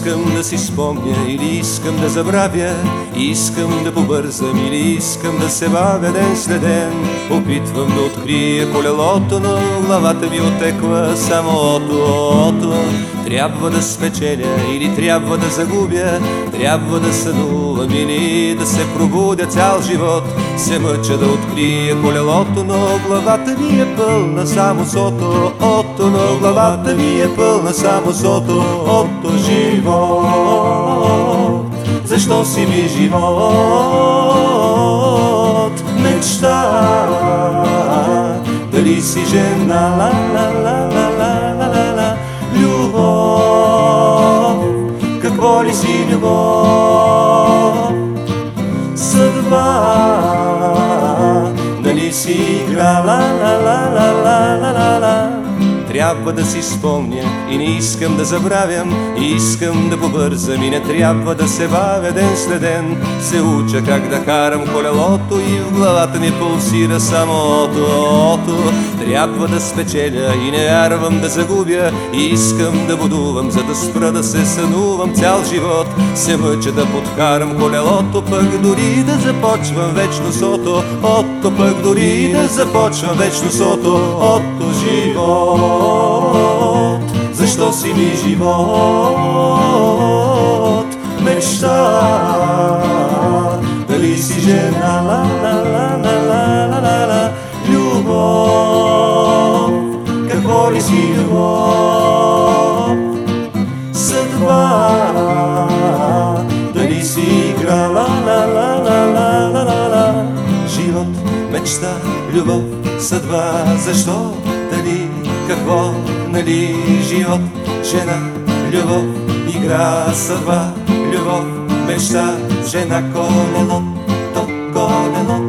Искам да си спомня или искам да забравя Искам да побързам или искам да се бавя ден след ден. Опитвам да открия колелото, но главата ми отеква само ото, ото Трябва да спечеля или трябва да загубя Трябва да сънувам или да се пробудя цял живот. Се мъча да открия колелото, но главата ми е пълна само с ото, Но главата ми е пълна само с ото, ото живот. Защо си ми живот? Мечта. Дали си жена, ла ла ла siga lá. Трябва да си спомня. И не искам да забравям Искам да побързам и не трябва да се бавя ден след ден. Се уча как да карам колелото и в главата ми пулсира само ото, ото Трябва да спечеля и не вярвам да загубя. Искам да будувам, за да спра да се сънувам цял живот. Се мъча да подкарам колелото, пък дори да започвам вечно сото. Ото пък дори да започвам вечно сото. Ото живот защо си ми живот? Мечта, дали си жена, ла ла ла ла ла ла ла ла Любов, какво ли си любов? Съдба, дали си игра, ла ла ла ла ла ла ла ла Живот, мечта, любов, съдба, защо, какво, нали живот, жена, любов, игра, съдба, любов, мечта, жена, колело, то колело,